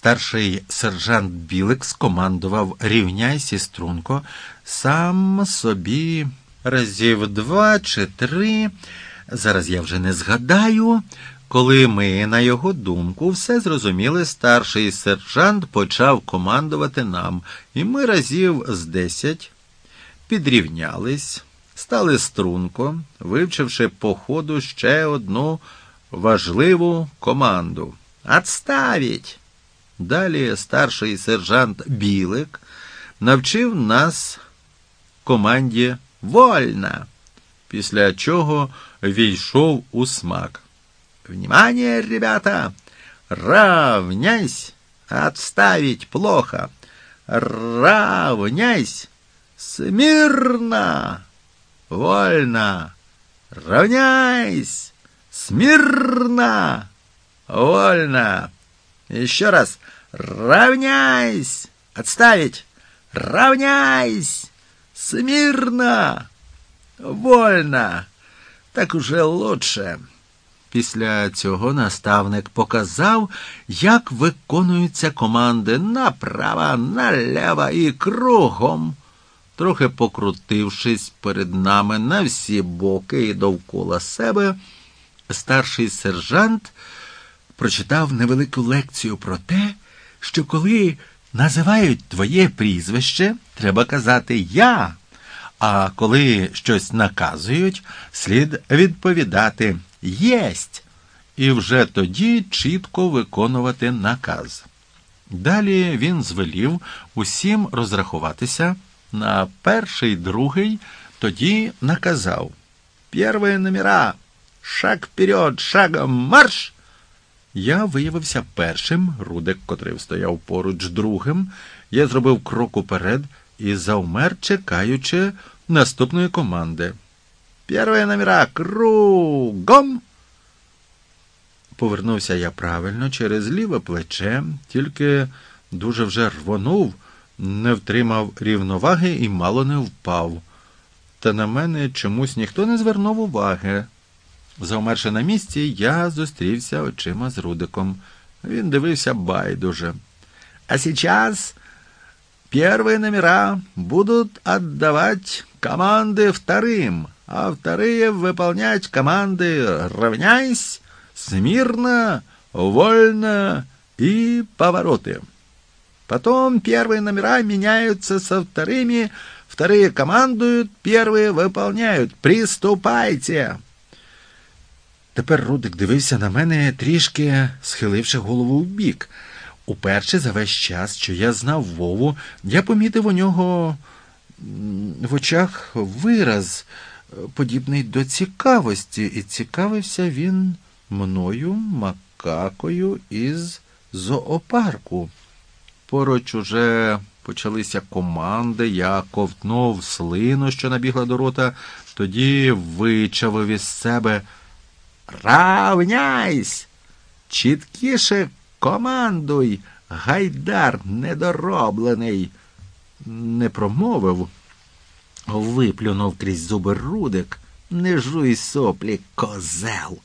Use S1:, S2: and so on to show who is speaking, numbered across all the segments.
S1: Старший сержант Білик скомандував рівняйся, струнко, сам собі разів два чи три. Зараз я вже не згадаю. Коли ми, на його думку, все зрозуміли, старший сержант почав командувати нам, і ми разів з десять підрівнялись, стали струнко, вивчивши по ходу ще одну важливу команду. «Отставіть!» Далі старший сержант Білик навчив нас команді Вольна, після чого війшов у смак. «Внимание, ребята! Равняйсь! Отставить плохо! Равняйсь! Смирно! Вольно! Равняйсь! Смирно! Вольно! Еще раз! Равняйсь! Отставить! Равняйсь! Смирно! Вольно! Так уже лучше. Після цього наставник показав, як виконуються команди направо, наліво і кругом. Трохи покрутившись перед нами на всі боки і довкола себе, старший сержант прочитав невелику лекцію про те, що коли називають твоє прізвище, треба казати Я, а коли щось наказують, слід відповідати Єсть! І вже тоді чітко виконувати наказ. Далі він звелів усім розрахуватися на перший, другий, тоді наказав Первые номера, шаг вперед, шагом марш! Я виявився першим, Рудик, котрий стояв поруч другим. Я зробив крок уперед і завмер, чекаючи наступної команди. Первые номера кругом. Повернувся я правильно через ліве плече, тільки дуже вже рвонув, не втримав рівноваги і мало не впав. Та на мене чомусь ніхто не звернув уваги. Завмерши на місці, я зустрівся очима з Рудиком. Він дивився байдуже. А сейчас первые номера будут отдавать команды вторым, а вторые выполнять команды «равняйсь», «смирно», «вольно» и «повороты». Потом первые номера меняются со вторыми, вторые командуют, первые выполняют. Приступайте! Тепер Рудик дивився на мене, трішки схиливши голову в бік. Уперше за весь час, що я знав Вову, я помітив у нього в очах вираз, подібний до цікавості, і цікавився він мною, макакою із зоопарку. Поруч уже почалися команди, я ковтнув слину, що набігла до рота, тоді вичавив із себе. Равняйсь! Чіткіше командуй, гайдар недороблений, не промовив, виплюнув крізь зуби Рудик. Не жуй соплі, козел.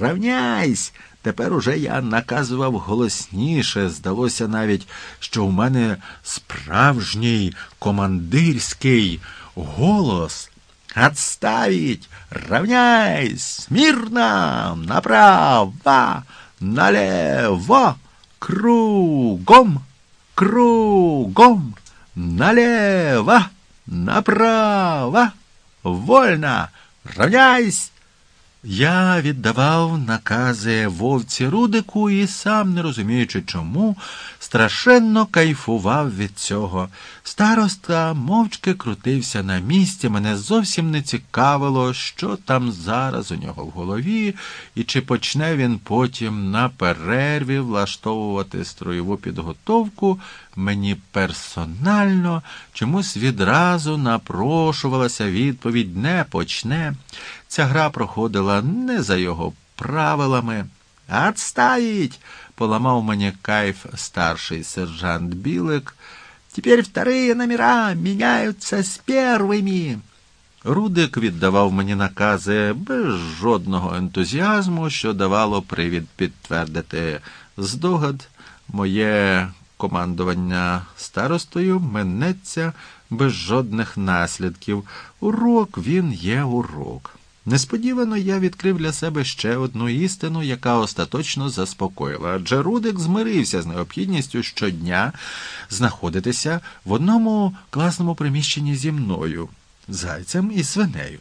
S1: Равняйсь! Тепер уже я наказував голосніше. Здалося навіть, що у мене справжній командирський голос. Отставить! Равняйсь! Смирно! Направо! Налево! Кругом! Кругом! Налево! Направо! Вольно! Равняйсь! Я віддавав накази вовці Рудику і сам, не розуміючи чому, страшенно кайфував від цього. Староста мовчки крутився на місці, мене зовсім не цікавило, що там зараз у нього в голові, і чи почне він потім на перерві влаштовувати строєву підготовку. Мені персонально чомусь відразу напрошувалася відповідь не почне. Ця гра проходила не за його правилами. «Отставить!» — поламав мені кайф старший сержант Білик. «Теперь вторые номера меняются с первыми!» Рудик віддавав мені накази без жодного ентузіазму, що давало привід підтвердити Здогад, моє командування старостою минеться без жодних наслідків. Урок він є урок. Несподівано я відкрив для себе ще одну істину, яка остаточно заспокоїла, адже Рудик змирився з необхідністю щодня знаходитися в одному класному приміщенні зі мною, зайцем і свинею.